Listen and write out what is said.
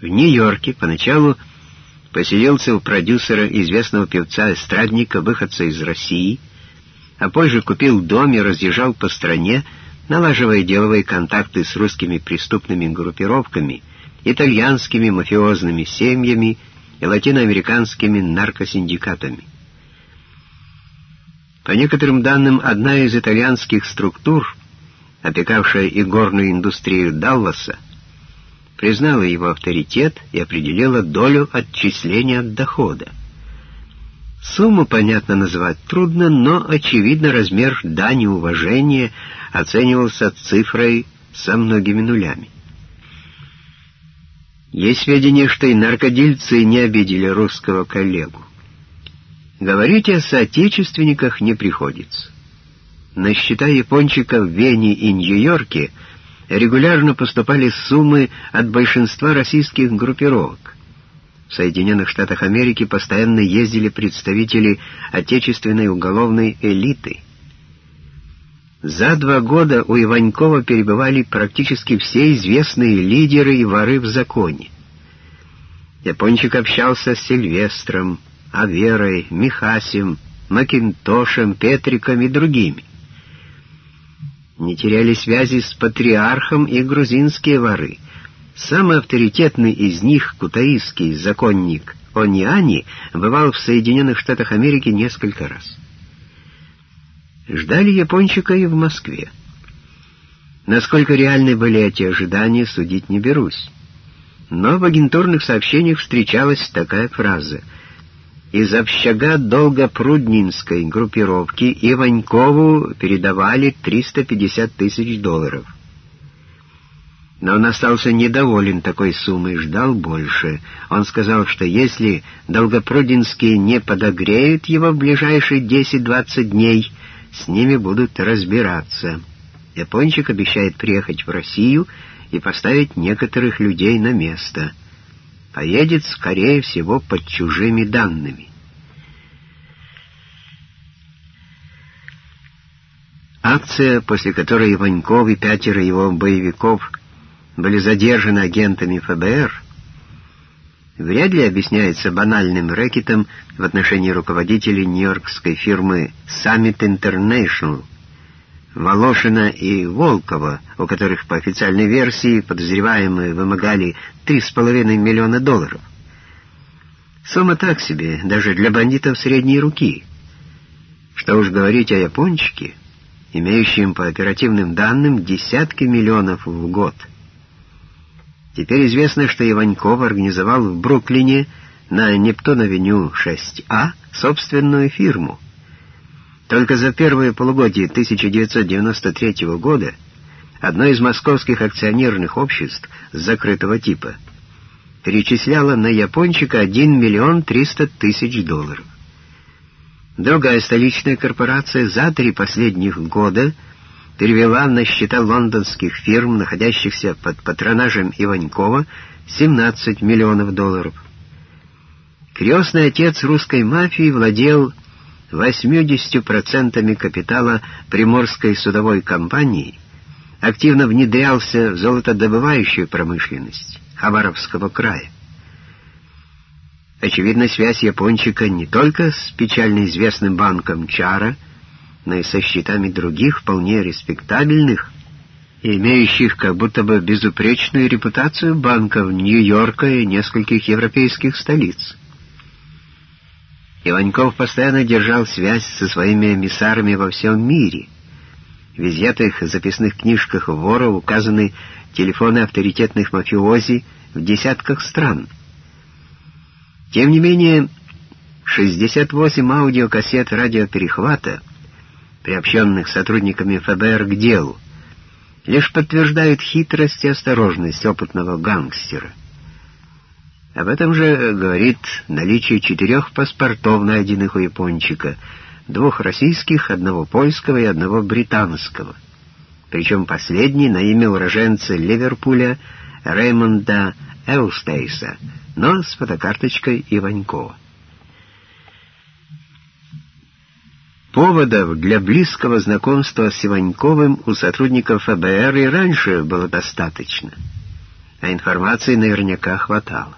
В Нью-Йорке поначалу поселился у продюсера известного певца-эстрадника, выходца из России, а позже купил дом и разъезжал по стране, налаживая деловые контакты с русскими преступными группировками, итальянскими мафиозными семьями и латиноамериканскими наркосиндикатами. По некоторым данным, одна из итальянских структур, опекавшая и горную индустрию Далласа, признала его авторитет и определила долю отчисления от дохода. Сумму, понятно, назвать трудно, но, очевидно, размер дани уважения оценивался цифрой со многими нулями. Есть сведения, что и наркодельцы не обидели русского коллегу. Говорить о соотечественниках не приходится. На счета япончика в Вене и Нью-Йорке регулярно поступали суммы от большинства российских группировок. В Соединенных Штатах Америки постоянно ездили представители отечественной уголовной элиты. За два года у Иванькова перебывали практически все известные лидеры и воры в законе. Япончик общался с Сильвестром, Аверой, Михасем, Макинтошем, Петриком и другими. Не теряли связи с патриархом и грузинские воры. Самый авторитетный из них, кутаистский законник Ониани, бывал в Соединенных Штатах Америки несколько раз. Ждали япончика и в Москве. Насколько реальны были эти ожидания, судить не берусь. Но в агентурных сообщениях встречалась такая фраза — из общага Долгопруднинской группировки Иванькову передавали 350 тысяч долларов. Но он остался недоволен такой суммой, ждал больше. Он сказал, что если Долгопрудинские не подогреют его в ближайшие 10-20 дней, с ними будут разбираться. Япончик обещает приехать в Россию и поставить некоторых людей на место — поедет, скорее всего, под чужими данными. Акция, после которой Иваньков и пятеро его боевиков были задержаны агентами ФБР, вряд ли объясняется банальным рэкетом в отношении руководителей нью-йоркской фирмы Summit International, Волошина и Волкова, у которых по официальной версии подозреваемые вымогали 3,5 миллиона долларов. Сумма так себе, даже для бандитов средней руки. Что уж говорить о япончике, имеющем по оперативным данным десятки миллионов в год. Теперь известно, что Иваньков организовал в Бруклине на Нептун-авеню 6А собственную фирму — только за первое полугодие 1993 года одно из московских акционерных обществ закрытого типа перечисляло на япончика 1 миллион 300 тысяч долларов. Другая столичная корпорация за три последних года перевела на счета лондонских фирм, находящихся под патронажем Иванькова, 17 миллионов долларов. Крестный отец русской мафии владел 80% капитала Приморской судовой компании активно внедрялся в золотодобывающую промышленность Хабаровского края. Очевидна связь япончика не только с печально известным банком Чара, но и со счетами других вполне респектабельных имеющих как будто бы безупречную репутацию банков Нью-Йорка и нескольких европейских столиц. Иваньков постоянно держал связь со своими эмиссарами во всем мире. В изъятых записных книжках вора указаны телефоны авторитетных мафиози в десятках стран. Тем не менее, 68 аудиокассет радиоперехвата, приобщенных сотрудниками ФБР к делу, лишь подтверждают хитрость и осторожность опытного гангстера. Об этом же говорит наличие четырех паспортов, найденных у япончика, двух российских, одного польского и одного британского. Причем последний на имя уроженца Ливерпуля Реймонда Элстейса, но с фотокарточкой Иванькова. Поводов для близкого знакомства с Иваньковым у сотрудников ФБР и раньше было достаточно — а информации наверняка хватало.